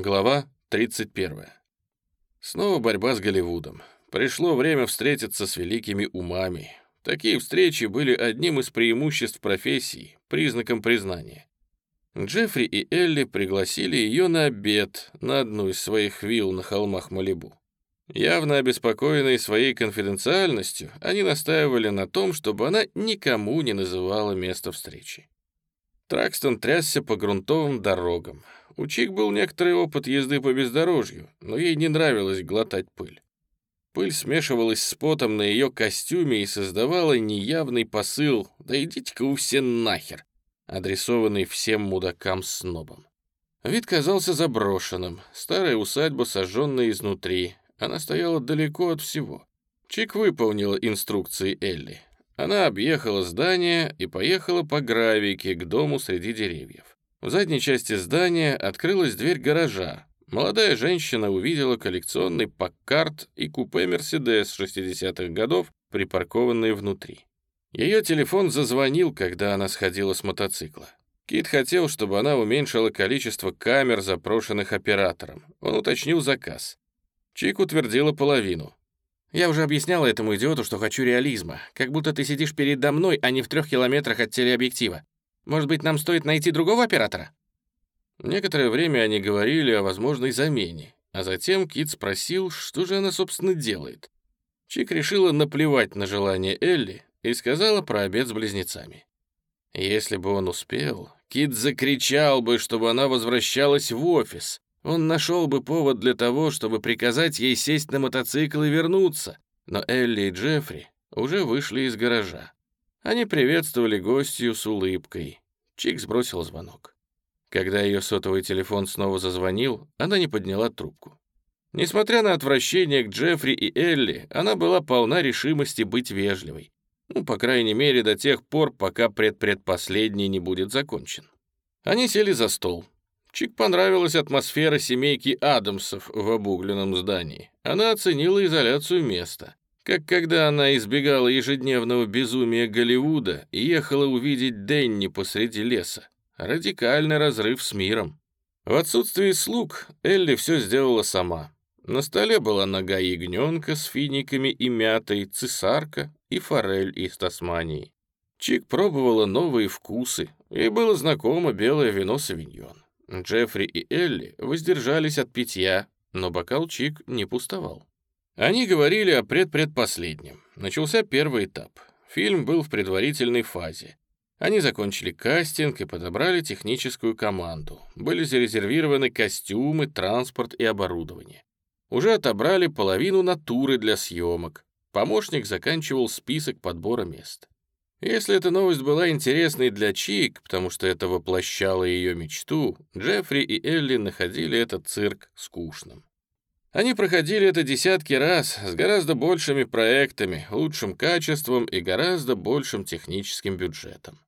Глава 31. Снова борьба с Голливудом. Пришло время встретиться с великими умами. Такие встречи были одним из преимуществ профессии, признаком признания. Джеффри и Элли пригласили ее на обед на одну из своих вилл на холмах Малибу. Явно обеспокоенные своей конфиденциальностью, они настаивали на том, чтобы она никому не называла место встречи. Тракстон трясся по грунтовым дорогам. У Чик был некоторый опыт езды по бездорожью, но ей не нравилось глотать пыль. Пыль смешивалась с потом на ее костюме и создавала неявный посыл «Да идите-ка вы все нахер», адресованный всем мудакам-снобам. Вид казался заброшенным, старая усадьба, сожженная изнутри. Она стояла далеко от всего. Чик выполнила инструкции Элли. Она объехала здание и поехала по гравийке к дому среди деревьев. В задней части здания открылась дверь гаража. Молодая женщина увидела коллекционный Паккарт и купе «Мерседес» 60-х годов, припаркованные внутри. Ее телефон зазвонил, когда она сходила с мотоцикла. Кит хотел, чтобы она уменьшила количество камер, запрошенных оператором. Он уточнил заказ. Чик утвердила половину. «Я уже объясняла этому идиоту, что хочу реализма. Как будто ты сидишь передо мной, а не в трех километрах от телеобъектива. Может быть, нам стоит найти другого оператора?» Некоторое время они говорили о возможной замене, а затем Кит спросил, что же она, собственно, делает. Чик решила наплевать на желание Элли и сказала про обед с близнецами. Если бы он успел, Кит закричал бы, чтобы она возвращалась в офис. Он нашел бы повод для того, чтобы приказать ей сесть на мотоцикл и вернуться. Но Элли и Джеффри уже вышли из гаража. Они приветствовали гостью с улыбкой. Чик сбросил звонок. Когда ее сотовый телефон снова зазвонил, она не подняла трубку. Несмотря на отвращение к Джеффри и Элли, она была полна решимости быть вежливой. Ну, по крайней мере, до тех пор, пока предпредпоследний не будет закончен. Они сели за стол. Чик понравилась атмосфера семейки Адамсов в обугленном здании. Она оценила изоляцию места как когда она избегала ежедневного безумия Голливуда и ехала увидеть Денни посреди леса. Радикальный разрыв с миром. В отсутствии слуг Элли все сделала сама. На столе была нога ягненка с финиками и мятой, цесарка и форель из Тасмании. Чик пробовала новые вкусы, ей было знакомо белое вино савиньон. Джеффри и Элли воздержались от питья, но бокал Чик не пустовал. Они говорили о предпредпоследнем. Начался первый этап. Фильм был в предварительной фазе. Они закончили кастинг и подобрали техническую команду. Были зарезервированы костюмы, транспорт и оборудование. Уже отобрали половину натуры для съемок. Помощник заканчивал список подбора мест. Если эта новость была интересной для Чик, потому что это воплощало ее мечту, Джеффри и Элли находили этот цирк скучным. Они проходили это десятки раз с гораздо большими проектами, лучшим качеством и гораздо большим техническим бюджетом.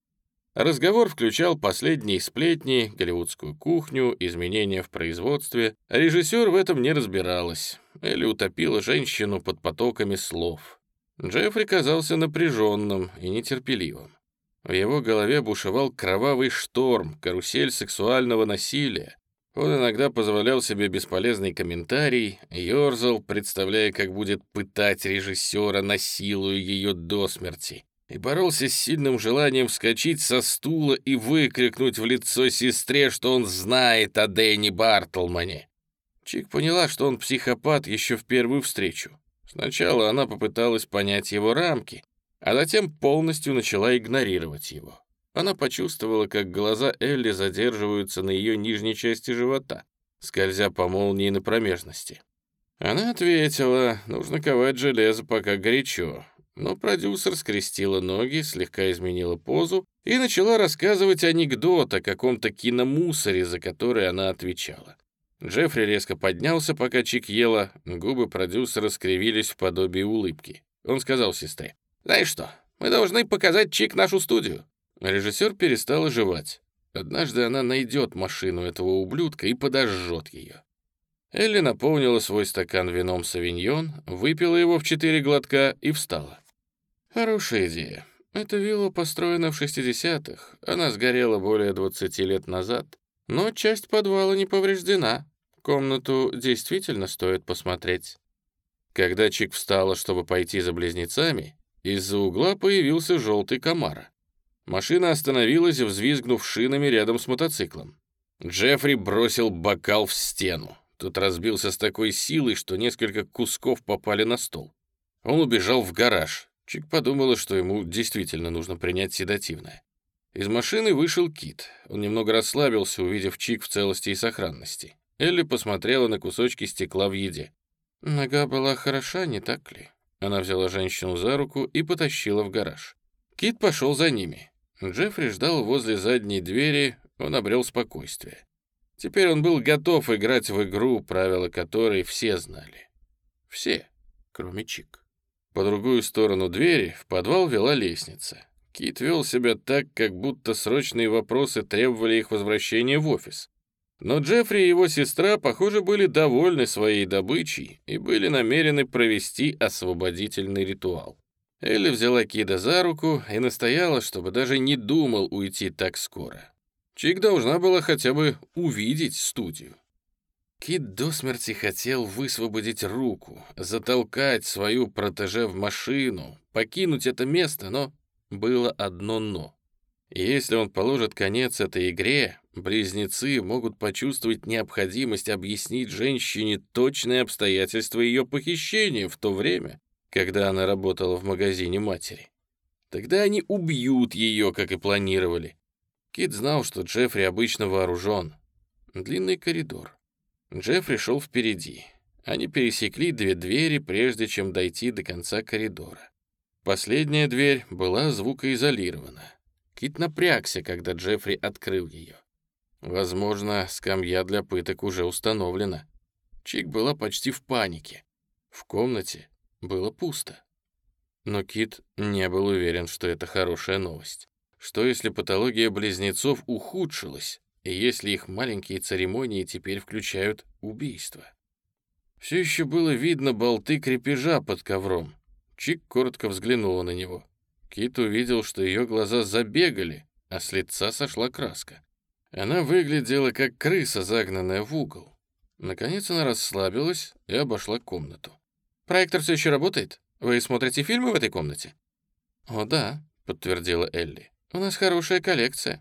Разговор включал последние сплетни, голливудскую кухню, изменения в производстве. режиссер в этом не разбиралась. Элли утопила женщину под потоками слов. Джеффри казался напряженным и нетерпеливым. В его голове бушевал кровавый шторм, карусель сексуального насилия, он иногда позволял себе бесполезный комментарий, ерзал, представляя, как будет пытать режиссера, насилуя ее до смерти, и боролся с сильным желанием вскочить со стула и выкрикнуть в лицо сестре, что он знает о Дэнни Бартлмане. Чик поняла, что он психопат еще в первую встречу. Сначала она попыталась понять его рамки, а затем полностью начала игнорировать его. Она почувствовала, как глаза Элли задерживаются на ее нижней части живота, скользя по молнии на промежности. Она ответила, нужно ковать железо, пока горячо. Но продюсер скрестила ноги, слегка изменила позу и начала рассказывать анекдот о каком-то киномусоре, за который она отвечала. Джеффри резко поднялся, пока Чик ела, губы продюсера скривились в подобии улыбки. Он сказал сестре, «Знаешь что, мы должны показать Чик нашу студию. Режиссер перестал оживать. Однажды она найдет машину этого ублюдка и подожжет ее. Элли наполнила свой стакан вином савиньон, выпила его в четыре глотка и встала. «Хорошая идея. Эта вилла построена в 60-х. Она сгорела более 20 лет назад. Но часть подвала не повреждена. Комнату действительно стоит посмотреть». Когда Чик встала, чтобы пойти за близнецами, из-за угла появился желтый комара. Машина остановилась, взвизгнув шинами рядом с мотоциклом. Джеффри бросил бокал в стену. Тот разбился с такой силой, что несколько кусков попали на стол. Он убежал в гараж. Чик подумала, что ему действительно нужно принять седативное. Из машины вышел Кит. Он немного расслабился, увидев Чик в целости и сохранности. Элли посмотрела на кусочки стекла в еде. Нога была хороша, не так ли? Она взяла женщину за руку и потащила в гараж. Кит пошел за ними. Джеффри ждал возле задней двери, он обрел спокойствие. Теперь он был готов играть в игру, правила которой все знали. Все, кроме Чик. По другую сторону двери в подвал вела лестница. Кит вел себя так, как будто срочные вопросы требовали их возвращения в офис. Но Джеффри и его сестра, похоже, были довольны своей добычей и были намерены провести освободительный ритуал. Элли взяла Кида за руку и настояла, чтобы даже не думал уйти так скоро. Чик должна была хотя бы увидеть студию. Кит до смерти хотел высвободить руку, затолкать свою протеже в машину, покинуть это место, но было одно «но». Если он положит конец этой игре, близнецы могут почувствовать необходимость объяснить женщине точные обстоятельства ее похищения в то время, когда она работала в магазине матери. Тогда они убьют ее, как и планировали. Кит знал, что Джеффри обычно вооружен. Длинный коридор. Джеффри шел впереди. Они пересекли две двери, прежде чем дойти до конца коридора. Последняя дверь была звукоизолирована. Кит напрягся, когда Джеффри открыл ее. Возможно, скамья для пыток уже установлена. Чик была почти в панике. В комнате было пусто. Но Кит не был уверен, что это хорошая новость. Что если патология близнецов ухудшилась, и если их маленькие церемонии теперь включают убийство? Все еще было видно болты крепежа под ковром. Чик коротко взглянула на него. Кит увидел, что ее глаза забегали, а с лица сошла краска. Она выглядела как крыса, загнанная в угол. Наконец она расслабилась и обошла комнату. «Проектор все еще работает? Вы смотрите фильмы в этой комнате?» «О, да», — подтвердила Элли. «У нас хорошая коллекция».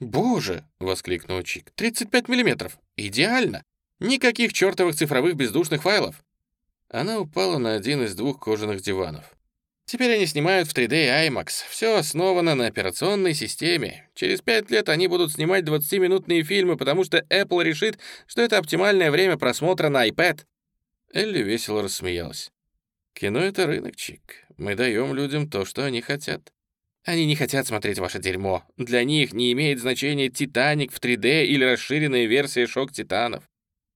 «Боже!» — воскликнул Чик. «35 миллиметров! Идеально! Никаких чертовых цифровых бездушных файлов!» Она упала на один из двух кожаных диванов. Теперь они снимают в 3D IMAX. Все основано на операционной системе. Через пять лет они будут снимать 20-минутные фильмы, потому что Apple решит, что это оптимальное время просмотра на iPad. Элли весело рассмеялась. Кино — это рынок, Чик. Мы даем людям то, что они хотят. Они не хотят смотреть ваше дерьмо. Для них не имеет значения «Титаник» в 3D или расширенная версия «Шок Титанов».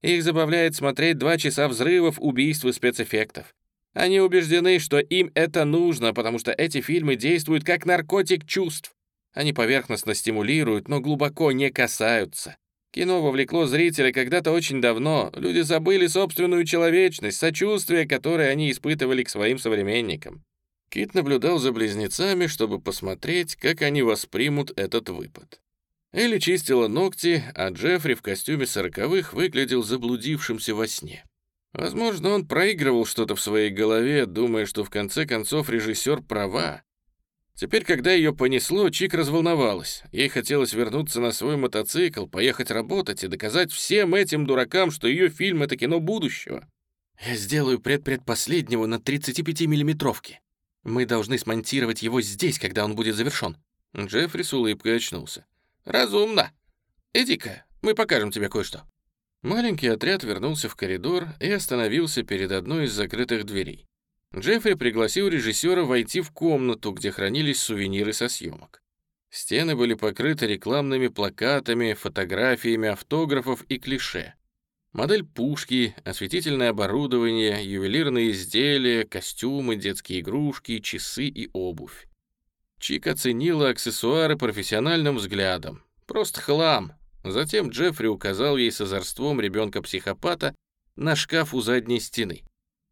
Их забавляет смотреть два часа взрывов, убийств и спецэффектов. Они убеждены, что им это нужно, потому что эти фильмы действуют как наркотик чувств. Они поверхностно стимулируют, но глубоко не касаются. Кино вовлекло зрителя когда-то очень давно. Люди забыли собственную человечность, сочувствие, которое они испытывали к своим современникам. Кит наблюдал за близнецами, чтобы посмотреть, как они воспримут этот выпад. Элли чистила ногти, а Джеффри в костюме сороковых выглядел заблудившимся во сне. Возможно, он проигрывал что-то в своей голове, думая, что в конце концов режиссер права. Теперь, когда ее понесло, Чик разволновалась. Ей хотелось вернуться на свой мотоцикл, поехать работать и доказать всем этим дуракам, что ее фильм — это кино будущего. «Я сделаю предпредпоследнего на 35-миллиметровке. Мы должны смонтировать его здесь, когда он будет завершен». Джеффри с улыбкой очнулся. «Разумно. Иди-ка, мы покажем тебе кое-что». Маленький отряд вернулся в коридор и остановился перед одной из закрытых дверей. Джеффри пригласил режиссера войти в комнату, где хранились сувениры со съемок. Стены были покрыты рекламными плакатами, фотографиями автографов и клише. Модель пушки, осветительное оборудование, ювелирные изделия, костюмы, детские игрушки, часы и обувь. Чик оценила аксессуары профессиональным взглядом. Просто хлам, Затем Джеффри указал ей с озорством ребенка-психопата на шкаф у задней стены.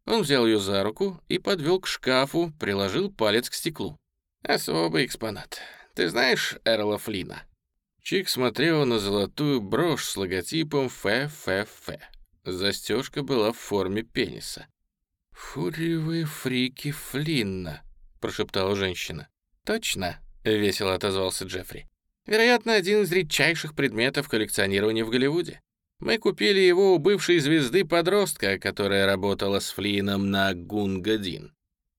Он взял ее за руку и подвел к шкафу, приложил палец к стеклу. «Особый экспонат. Ты знаешь Эрла Флина?» Чик смотрела на золотую брошь с логотипом ФФФ. Застежка была в форме пениса. «Фурьевые фрики Флинна», — прошептала женщина. «Точно», — весело отозвался Джеффри. «Вероятно, один из редчайших предметов коллекционирования в Голливуде. Мы купили его у бывшей звезды-подростка, которая работала с Флином на Гунгадин.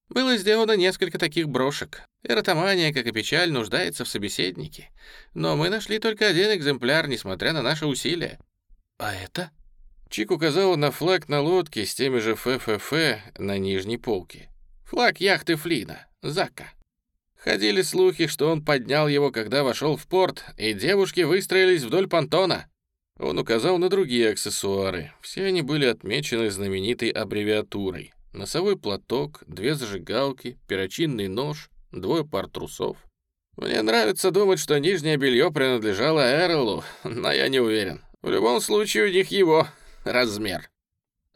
Было сделано несколько таких брошек. Эротомания, как и печаль, нуждается в собеседнике. Но мы нашли только один экземпляр, несмотря на наши усилия. А это? Чик указал на флаг на лодке с теми же ФФФ на нижней полке. Флаг яхты Флина, Зака. Ходили слухи, что он поднял его, когда вошел в порт, и девушки выстроились вдоль понтона. Он указал на другие аксессуары. Все они были отмечены знаменитой аббревиатурой. Носовой платок, две зажигалки, перочинный нож, двое пар трусов. Мне нравится думать, что нижнее белье принадлежало Эрлу, но я не уверен. В любом случае у них его размер.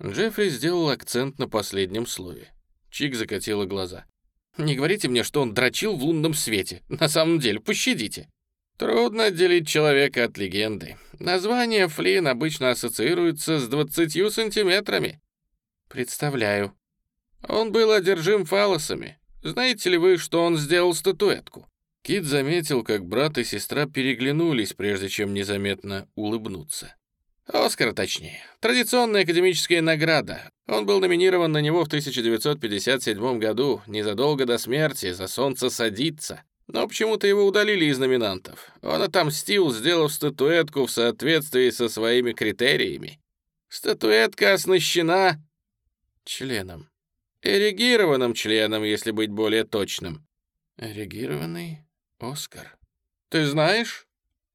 Джеффри сделал акцент на последнем слове. Чик закатила глаза. «Не говорите мне, что он дрочил в лунном свете. На самом деле, пощадите». Трудно отделить человека от легенды. Название Флин обычно ассоциируется с 20 сантиметрами. Представляю. Он был одержим фалосами. Знаете ли вы, что он сделал статуэтку? Кит заметил, как брат и сестра переглянулись, прежде чем незаметно улыбнуться. Оскар, точнее. Традиционная академическая награда. Он был номинирован на него в 1957 году, незадолго до смерти, за «Солнце садится». Но почему-то его удалили из номинантов. Он отомстил, сделав статуэтку в соответствии со своими критериями. Статуэтка оснащена членом. Эрегированным членом, если быть более точным. Эрегированный Оскар. Ты знаешь?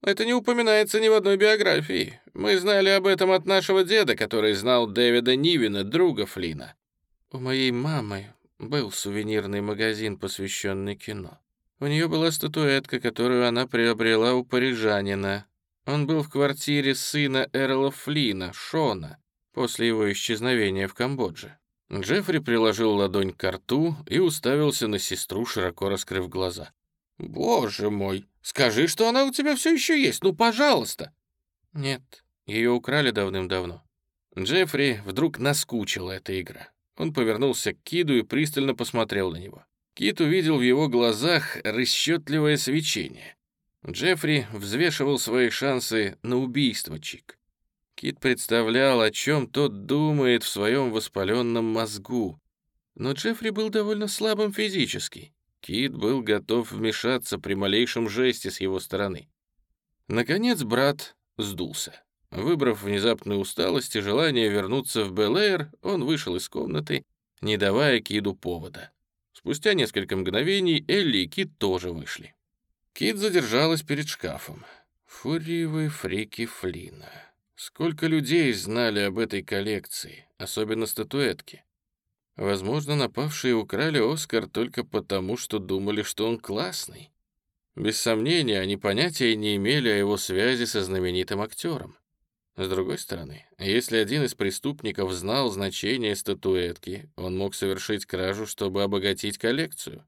Это не упоминается ни в одной биографии. Мы знали об этом от нашего деда, который знал Дэвида Нивина, друга Флина. У моей мамы был сувенирный магазин, посвященный кино. У нее была статуэтка, которую она приобрела у парижанина. Он был в квартире сына Эрла Флина, Шона, после его исчезновения в Камбодже. Джеффри приложил ладонь к рту и уставился на сестру, широко раскрыв глаза. «Боже мой! Скажи, что она у тебя все еще есть, ну, пожалуйста!» «Нет, ее украли давным-давно». Джеффри вдруг наскучила эта игра. Он повернулся к Киду и пристально посмотрел на него. Кит увидел в его глазах расчетливое свечение. Джеффри взвешивал свои шансы на убийство Чик. Кит представлял, о чем тот думает в своем воспаленном мозгу. Но Джеффри был довольно слабым физически. Кит был готов вмешаться при малейшем жесте с его стороны. Наконец брат сдулся. Выбрав внезапную усталость и желание вернуться в Бел-Эйр, он вышел из комнаты, не давая Киду повода. Спустя несколько мгновений Элли и Кит тоже вышли. Кит задержалась перед шкафом. Фуриевые фрики Флина. Сколько людей знали об этой коллекции, особенно статуэтки. Возможно, напавшие украли Оскар только потому, что думали, что он классный. Без сомнения, они понятия не имели о его связи со знаменитым актером. С другой стороны, если один из преступников знал значение статуэтки, он мог совершить кражу, чтобы обогатить коллекцию.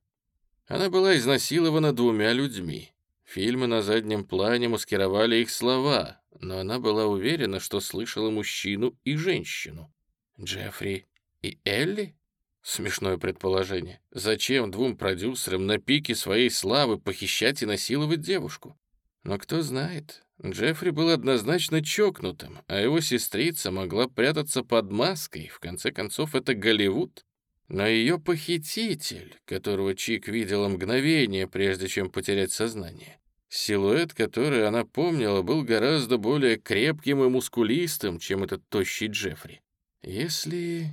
Она была изнасилована двумя людьми. Фильмы на заднем плане маскировали их слова, но она была уверена, что слышала мужчину и женщину. Джеффри и Элли? Смешное предположение. Зачем двум продюсерам на пике своей славы похищать и насиловать девушку? Но кто знает, Джеффри был однозначно чокнутым, а его сестрица могла прятаться под маской, в конце концов, это Голливуд. Но ее похититель, которого Чик видела мгновение, прежде чем потерять сознание, силуэт, который она помнила, был гораздо более крепким и мускулистым, чем этот тощий Джеффри. Если...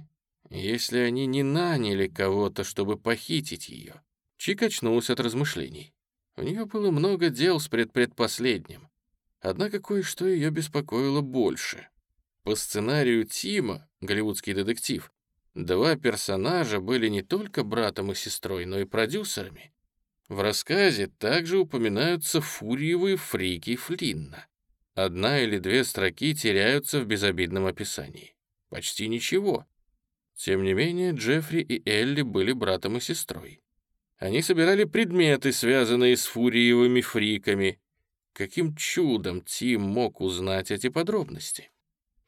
если они не наняли кого-то, чтобы похитить ее... Чик очнулся от размышлений. У нее было много дел с предпредпоследним. Однако кое-что ее беспокоило больше. По сценарию Тима, голливудский детектив, два персонажа были не только братом и сестрой, но и продюсерами. В рассказе также упоминаются фурьевые фрики Флинна. Одна или две строки теряются в безобидном описании. Почти ничего. Тем не менее, Джеффри и Элли были братом и сестрой. Они собирали предметы, связанные с фуриевыми фриками, каким чудом Тим мог узнать эти подробности.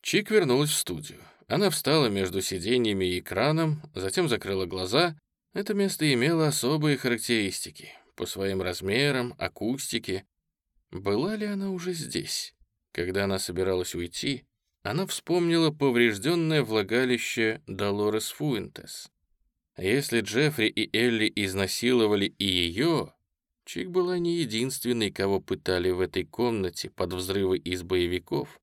Чик вернулась в студию. Она встала между сиденьями и экраном, затем закрыла глаза. Это место имело особые характеристики по своим размерам, акустике. Была ли она уже здесь? Когда она собиралась уйти, она вспомнила поврежденное влагалище Долорес Фуэнтес. Если Джеффри и Элли изнасиловали и ее, Чик была не единственной, кого пытали в этой комнате под взрывы из боевиков,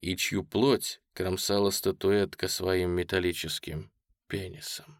и чью плоть кромсала статуэтка своим металлическим пенисом.